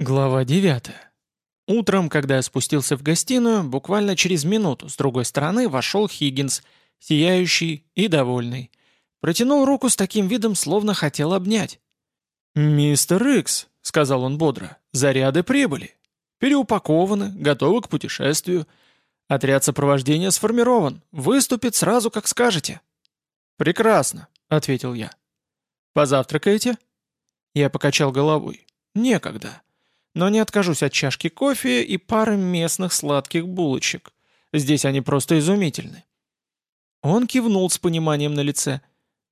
Глава 9. Утром, когда я спустился в гостиную, буквально через минуту с другой стороны вошел Хиггинс, сияющий и довольный. Протянул руку с таким видом, словно хотел обнять. «Мистер Икс», — сказал он бодро, — «заряды прибыли. Переупакованы, готовы к путешествию. Отряд сопровождения сформирован, выступит сразу, как скажете». «Прекрасно», — ответил я. «Позавтракаете?» Я покачал головой. «Некогда» но не откажусь от чашки кофе и пары местных сладких булочек. Здесь они просто изумительны». Он кивнул с пониманием на лице.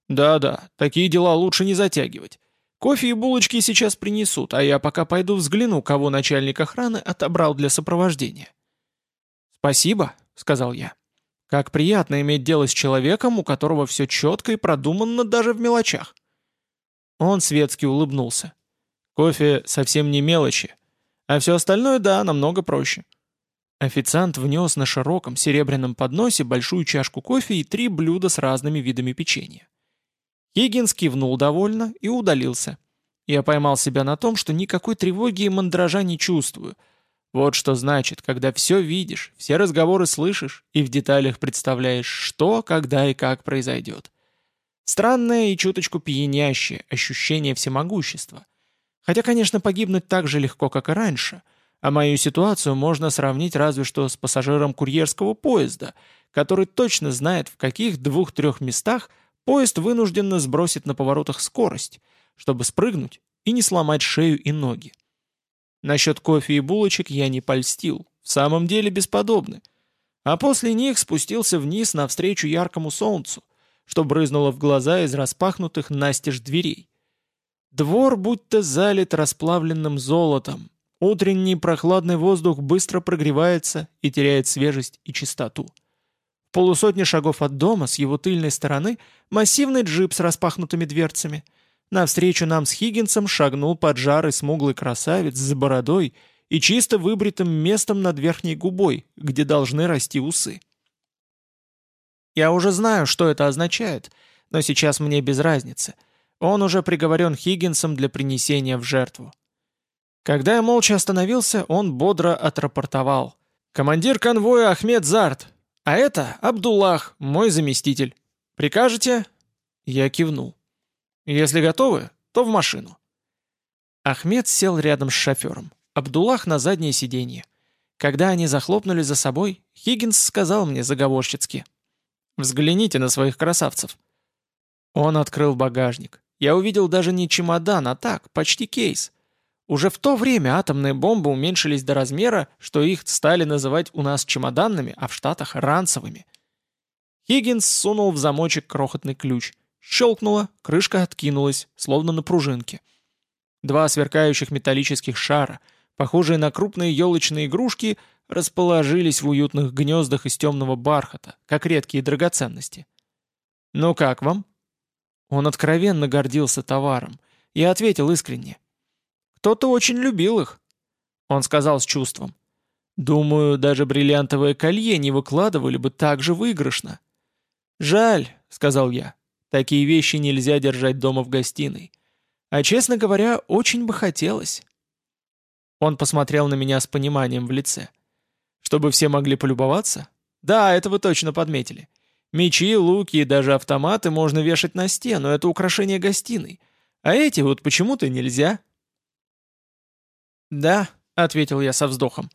«Да-да, такие дела лучше не затягивать. Кофе и булочки сейчас принесут, а я пока пойду взгляну, кого начальник охраны отобрал для сопровождения». «Спасибо», — сказал я. «Как приятно иметь дело с человеком, у которого все четко и продуманно даже в мелочах». Он светски улыбнулся. Кофе совсем не мелочи. А все остальное, да, намного проще. Официант внес на широком серебряном подносе большую чашку кофе и три блюда с разными видами печенья. Хиггинс кивнул довольно и удалился. Я поймал себя на том, что никакой тревоги и мандража не чувствую. Вот что значит, когда все видишь, все разговоры слышишь и в деталях представляешь, что, когда и как произойдет. Странное и чуточку пьянящее ощущение всемогущества — Хотя, конечно, погибнуть так же легко, как и раньше, а мою ситуацию можно сравнить разве что с пассажиром курьерского поезда, который точно знает, в каких двух-трех местах поезд вынужденно сбросит на поворотах скорость, чтобы спрыгнуть и не сломать шею и ноги. Насчет кофе и булочек я не польстил, в самом деле бесподобны. А после них спустился вниз навстречу яркому солнцу, что брызнуло в глаза из распахнутых настежь дверей. Двор будто залит расплавленным золотом. Утренний прохладный воздух быстро прогревается и теряет свежесть и чистоту. В полусотни шагов от дома с его тыльной стороны массивный джип с распахнутыми дверцами. Навстречу нам с Хиггинсом шагнул поджарый смуглый красавец с бородой и чисто выбритым местом над верхней губой, где должны расти усы. Я уже знаю, что это означает, но сейчас мне без разницы — он уже приговорен Хиггинсом для принесения в жертву. Когда я молча остановился, он бодро отрапортовал. «Командир конвоя Ахмед Зарт, а это Абдуллах, мой заместитель. Прикажете?» Я кивнул. «Если готовы, то в машину». Ахмед сел рядом с шофером, Абдуллах на заднее сиденье. Когда они захлопнули за собой, Хиггинс сказал мне заговорщицки. «Взгляните на своих красавцев». Он открыл багажник. Я увидел даже не чемодан, а так, почти кейс. Уже в то время атомные бомбы уменьшились до размера, что их стали называть у нас чемоданными, а в Штатах — ранцевыми. Хиггинс сунул в замочек крохотный ключ. Щелкнуло, крышка откинулась, словно на пружинке. Два сверкающих металлических шара, похожие на крупные елочные игрушки, расположились в уютных гнездах из темного бархата, как редкие драгоценности. «Ну как вам?» Он откровенно гордился товаром. Я ответил искренне. «Кто-то очень любил их». Он сказал с чувством. «Думаю, даже бриллиантовое колье не выкладывали бы так же выигрышно». «Жаль», — сказал я. «Такие вещи нельзя держать дома в гостиной. А, честно говоря, очень бы хотелось». Он посмотрел на меня с пониманием в лице. «Чтобы все могли полюбоваться?» «Да, это вы точно подметили. Мечи, луки и даже автоматы можно вешать на стену, это украшение гостиной. А эти вот почему-то нельзя. «Да», — ответил я со вздохом.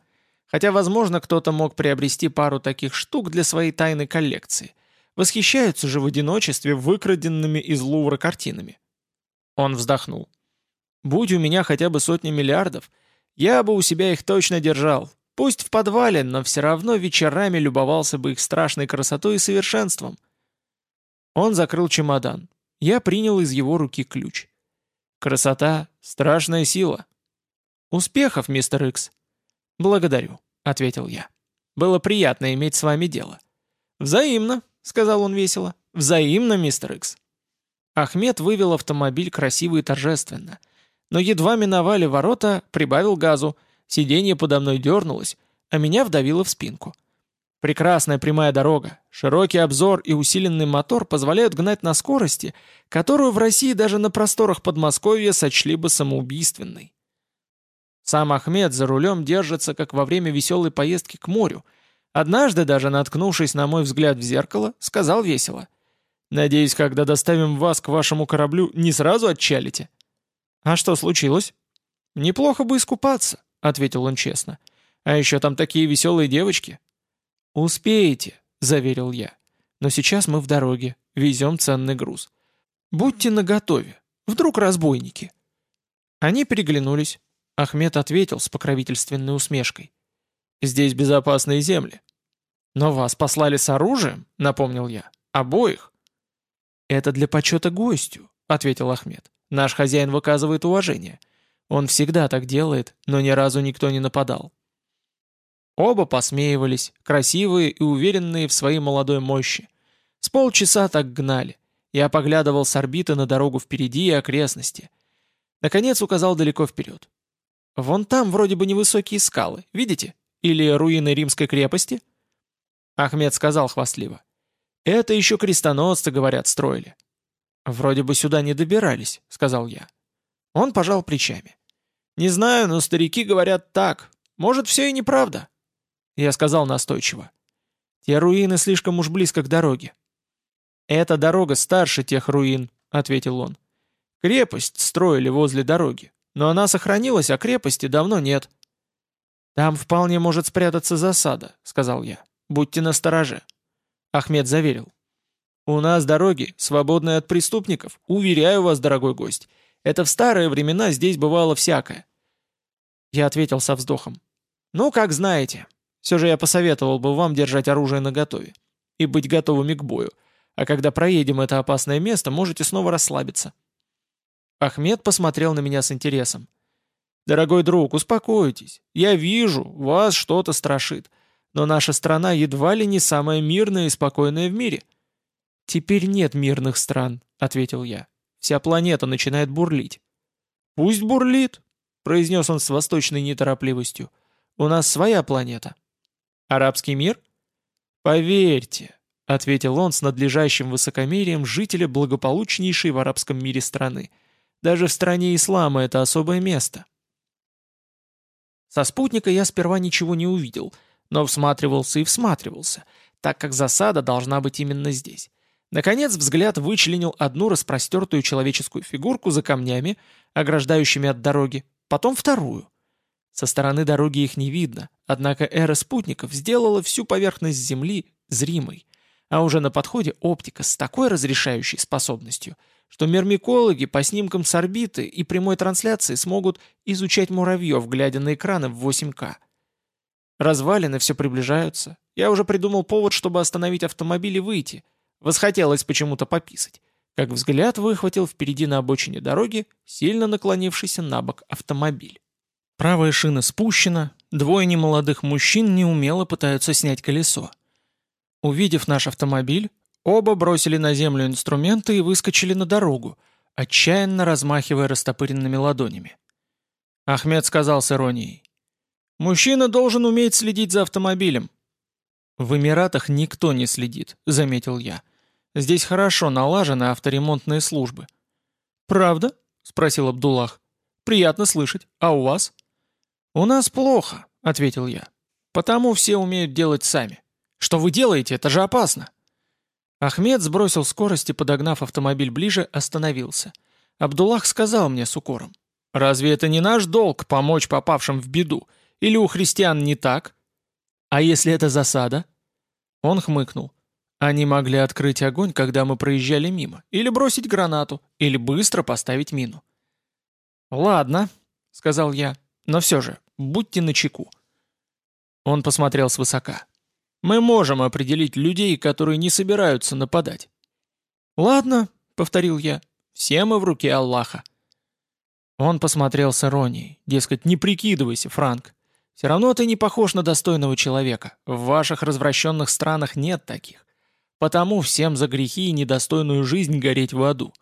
Хотя, возможно, кто-то мог приобрести пару таких штук для своей тайной коллекции. Восхищаются же в одиночестве выкраденными из Лувра картинами. Он вздохнул. «Будь у меня хотя бы сотни миллиардов, я бы у себя их точно держал, Пусть в подвале, но все равно вечерами любовался бы их страшной красотой и совершенством. Он закрыл чемодан. Я принял из его руки ключ. Красота — страшная сила. Успехов, мистер Икс. Благодарю, — ответил я. Было приятно иметь с вами дело. Взаимно, — сказал он весело. Взаимно, мистер Икс. Ахмед вывел автомобиль красиво и торжественно. Но едва миновали ворота, прибавил газу — Сиденье подо мной дернулось, а меня вдавило в спинку. Прекрасная прямая дорога, широкий обзор и усиленный мотор позволяют гнать на скорости, которую в России даже на просторах Подмосковья сочли бы самоубийственной. Сам Ахмед за рулем держится, как во время веселой поездки к морю. Однажды, даже наткнувшись на мой взгляд в зеркало, сказал весело. «Надеюсь, когда доставим вас к вашему кораблю, не сразу отчалите?» «А что случилось?» «Неплохо бы искупаться», — ответил он честно. «А еще там такие веселые девочки». «Успеете», — заверил я. «Но сейчас мы в дороге, везем ценный груз. Будьте наготове, вдруг разбойники». Они переглянулись. Ахмед ответил с покровительственной усмешкой. «Здесь безопасные земли». «Но вас послали с оружием?» — напомнил я. «Обоих». «Это для почета гостю», — ответил Ахмед. «Наш хозяин выказывает уважение. Он всегда так делает, но ни разу никто не нападал». Оба посмеивались, красивые и уверенные в своей молодой мощи. С полчаса так гнали. Я поглядывал с орбиты на дорогу впереди и окрестности. Наконец указал далеко вперед. «Вон там вроде бы невысокие скалы, видите? Или руины римской крепости?» Ахмед сказал хвастливо. «Это еще крестоносцы, говорят, строили». «Вроде бы сюда не добирались», — сказал я. Он пожал плечами. «Не знаю, но старики говорят так. Может, все и неправда». Я сказал настойчиво. «Те руины слишком уж близко к дороге». «Эта дорога старше тех руин», — ответил он. «Крепость строили возле дороги, но она сохранилась, а крепости давно нет». «Там вполне может спрятаться засада», — сказал я. «Будьте настороже». Ахмед заверил. «У нас дороги, свободные от преступников, уверяю вас, дорогой гость. Это в старые времена здесь бывало всякое». Я ответил со вздохом. «Ну, как знаете. Все же я посоветовал бы вам держать оружие наготове и быть готовыми к бою, а когда проедем это опасное место, можете снова расслабиться». Ахмед посмотрел на меня с интересом. «Дорогой друг, успокойтесь. Я вижу, вас что-то страшит. Но наша страна едва ли не самая мирная и спокойная в мире». «Теперь нет мирных стран», — ответил я. «Вся планета начинает бурлить». «Пусть бурлит», — произнес он с восточной неторопливостью. «У нас своя планета». Арабский мир? Поверьте, ответил он с надлежащим высокомерием жителя благополучнейшей в арабском мире страны. Даже в стране ислама это особое место. Со спутника я сперва ничего не увидел, но всматривался и всматривался, так как засада должна быть именно здесь. Наконец взгляд вычленил одну распростертую человеческую фигурку за камнями, ограждающими от дороги, потом вторую. Со стороны дороги их не видно, однако эра спутников сделала всю поверхность Земли зримой, а уже на подходе оптика с такой разрешающей способностью, что мермикологи по снимкам с орбиты и прямой трансляции смогут изучать муравьев, глядя на экраны в 8К. Развалины все приближаются. Я уже придумал повод, чтобы остановить автомобиль и выйти. Восхотелось почему-то пописать. Как взгляд выхватил впереди на обочине дороги сильно наклонившийся на бок автомобиль. Правая шина спущена, двое немолодых мужчин неумело пытаются снять колесо. Увидев наш автомобиль, оба бросили на землю инструменты и выскочили на дорогу, отчаянно размахивая растопыренными ладонями. Ахмед сказал с иронией. «Мужчина должен уметь следить за автомобилем». «В Эмиратах никто не следит», — заметил я. «Здесь хорошо налажены авторемонтные службы». «Правда?» — спросил Абдуллах. «Приятно слышать. А у вас?» «У нас плохо», — ответил я. «Потому все умеют делать сами. Что вы делаете? Это же опасно!» Ахмед сбросил скорость и, подогнав автомобиль ближе, остановился. Абдуллах сказал мне с укором. «Разве это не наш долг помочь попавшим в беду? Или у христиан не так? А если это засада?» Он хмыкнул. Они могли открыть огонь, когда мы проезжали мимо, или бросить гранату, или быстро поставить мину. «Ладно», — сказал я, — «но все же, Будьте начеку». Он посмотрел свысока. «Мы можем определить людей, которые не собираются нападать». «Ладно», — повторил я, — «все мы в руке Аллаха». Он посмотрел с иронией, дескать, не прикидывайся, Франк. Все равно ты не похож на достойного человека. В ваших развращенных странах нет таких. Потому всем за грехи и недостойную жизнь гореть в аду.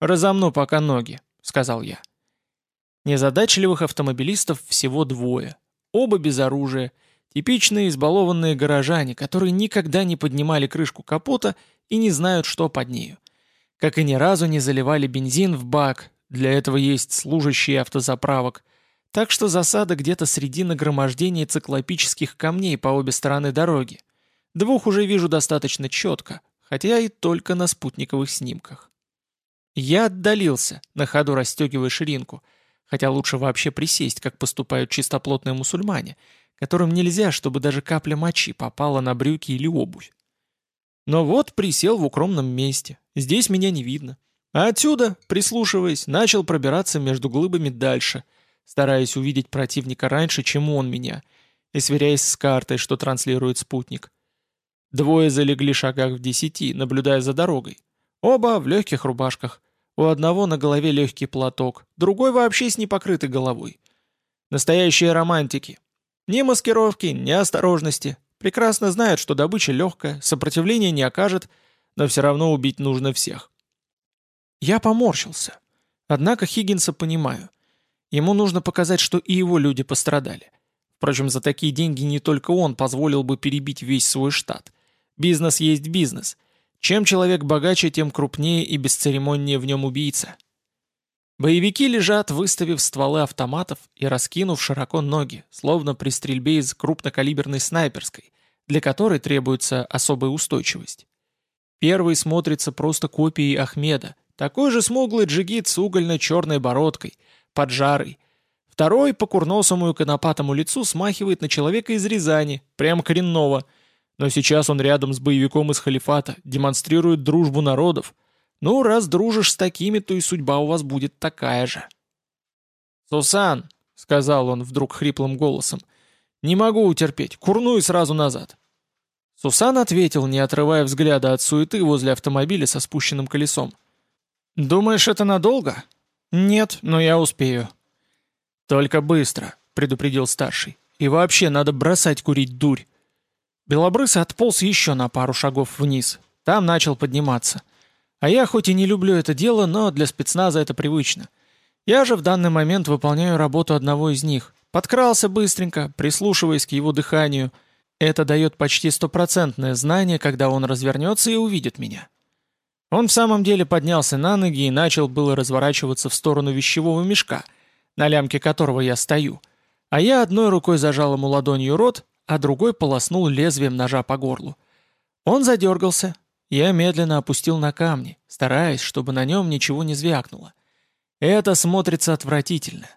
«Разомну пока ноги», — сказал я. Незадачливых автомобилистов всего двое. Оба без оружия. Типичные избалованные горожане, которые никогда не поднимали крышку капота и не знают, что под нею. Как и ни разу не заливали бензин в бак, для этого есть служащие автозаправок. Так что засада где-то среди нагромождения циклопических камней по обе стороны дороги. Двух уже вижу достаточно четко, хотя и только на спутниковых снимках. Я отдалился, на ходу расстегивая ширинку, хотя лучше вообще присесть, как поступают чистоплотные мусульмане, которым нельзя, чтобы даже капля мочи попала на брюки или обувь. Но вот присел в укромном месте, здесь меня не видно. А отсюда, прислушиваясь, начал пробираться между глыбами дальше, стараясь увидеть противника раньше, чем он меня, и сверяясь с картой, что транслирует спутник. Двое залегли шагах в десяти, наблюдая за дорогой. Оба в легких рубашках. У одного на голове легкий платок, другой вообще с непокрытой головой. Настоящие романтики. Ни маскировки, ни осторожности. Прекрасно знают, что добыча легкая, сопротивления не окажет, но все равно убить нужно всех. Я поморщился. Однако Хиггинса понимаю. Ему нужно показать, что и его люди пострадали. Впрочем, за такие деньги не только он позволил бы перебить весь свой штат. Бизнес есть бизнес. Чем человек богаче, тем крупнее и бесцеремоннее в нем убийца. Боевики лежат, выставив стволы автоматов и раскинув широко ноги, словно при стрельбе из крупнокалиберной снайперской, для которой требуется особая устойчивость. Первый смотрится просто копией Ахмеда, такой же смуглый джигит с угольно-черной бородкой, поджарый. Второй по курносому и конопатому лицу смахивает на человека из Рязани, прям коренного. Но сейчас он рядом с боевиком из халифата, демонстрирует дружбу народов. Ну, раз дружишь с такими, то и судьба у вас будет такая же. «Сусан», — сказал он вдруг хриплым голосом, — «не могу утерпеть, курну и сразу назад». Сусан ответил, не отрывая взгляда от суеты возле автомобиля со спущенным колесом. «Думаешь, это надолго?» «Нет, но я успею». «Только быстро», — предупредил старший. «И вообще надо бросать курить дурь». Белобрысый отполз еще на пару шагов вниз. Там начал подниматься. А я хоть и не люблю это дело, но для спецназа это привычно. Я же в данный момент выполняю работу одного из них. Подкрался быстренько, прислушиваясь к его дыханию. Это дает почти стопроцентное знание, когда он развернется и увидит меня. Он в самом деле поднялся на ноги и начал было разворачиваться в сторону вещевого мешка, на лямке которого я стою. А я одной рукой зажал ему ладонью рот, а другой полоснул лезвием ножа по горлу. Он задергался. Я медленно опустил на камни, стараясь, чтобы на нем ничего не звякнуло. Это смотрится отвратительно.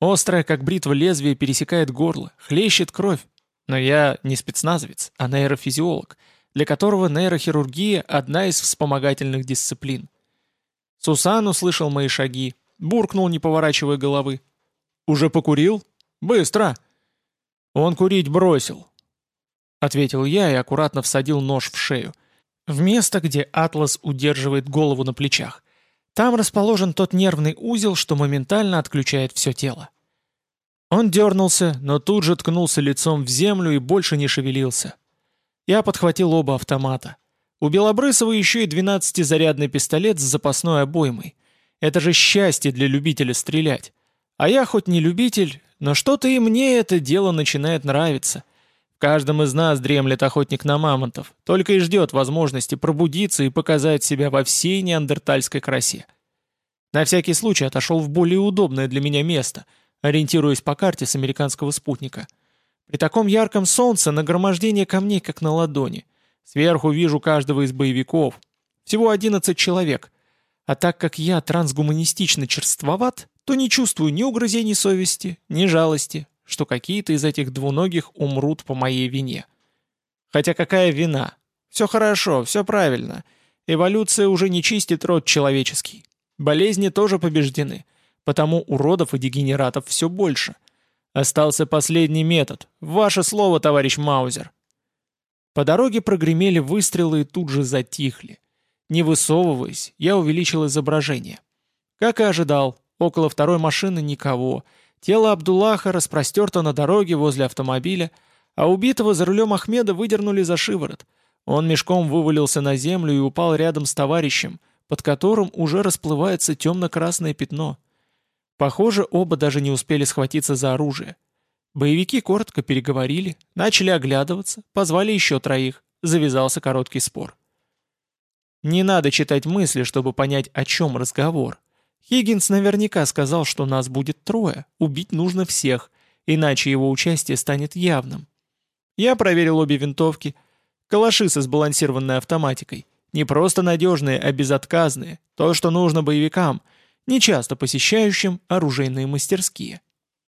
Острое, как бритва лезвие, пересекает горло, хлещет кровь. Но я не спецназовец, а нейрофизиолог — для которого нейрохирургия – одна из вспомогательных дисциплин. Сусан услышал мои шаги, буркнул, не поворачивая головы. «Уже покурил? Быстро!» «Он курить бросил», — ответил я и аккуратно всадил нож в шею. В место, где Атлас удерживает голову на плечах. Там расположен тот нервный узел, что моментально отключает все тело. Он дернулся, но тут же ткнулся лицом в землю и больше не шевелился. Я подхватил оба автомата. У Белобрысова еще и 12-зарядный пистолет с запасной обоймой. Это же счастье для любителя стрелять. А я хоть не любитель, но что-то и мне это дело начинает нравиться. В каждом из нас дремлет охотник на мамонтов, только и ждет возможности пробудиться и показать себя во всей неандертальской красе. На всякий случай отошел в более удобное для меня место, ориентируясь по карте с американского спутника — при таком ярком солнце нагромождение камней как на ладони. Сверху вижу каждого из боевиков. Всего 11 человек. А так как я трансгуманистично черствоват, то не чувствую ни угрызений совести, ни жалости, что какие-то из этих двуногих умрут по моей вине. Хотя какая вина? Все хорошо, все правильно. Эволюция уже не чистит род человеческий. Болезни тоже побеждены. Потому уродов и дегенератов все больше – Остался последний метод. Ваше слово, товарищ Маузер. По дороге прогремели выстрелы и тут же затихли. Не высовываясь, я увеличил изображение. Как и ожидал, около второй машины никого. Тело Абдуллаха распростерто на дороге возле автомобиля, а убитого за рулем Ахмеда выдернули за шиворот. Он мешком вывалился на землю и упал рядом с товарищем, под которым уже расплывается темно-красное пятно. Похоже, оба даже не успели схватиться за оружие. Боевики коротко переговорили, начали оглядываться, позвали еще троих, завязался короткий спор. Не надо читать мысли, чтобы понять, о чем разговор. Хиггинс наверняка сказал, что нас будет трое, убить нужно всех, иначе его участие станет явным. Я проверил обе винтовки. Калаши со сбалансированной автоматикой. Не просто надежные, а безотказные. То, что нужно боевикам, нечасто посещающим оружейные мастерские.